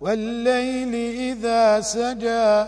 والليل إذا سجى